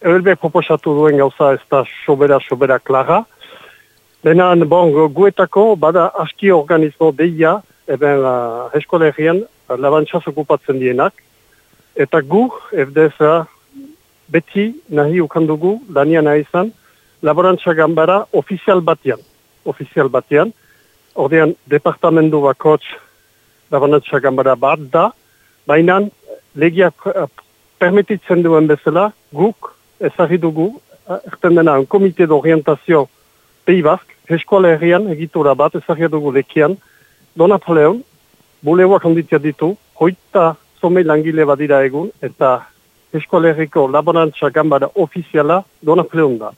Eulbe proposatu duen gauza ez da sobera-sobera klara. Benan, bon, guetako, bada aski organismo deia, eben uh, eskolegian, uh, labantzaz okupatzen dienak, eta gu, FDSA, beti nahi ukandugu, dania nahi izan, laborantza gambara ofizial batian. Ofizial batian. Ordean, departamendu bakots laborantza gambara bat da, baina legia permititzen duen bezala, guk ezagri dugu, erten dena, un komite d'orientazio pehi bask, eskola herrian egitura bat ezagri dugu lekian, Donapleon, buleuak onditia ditu, hoita somei langile badira egun, eta eskolerriko laborantza gambara ofiziala Donapleon da.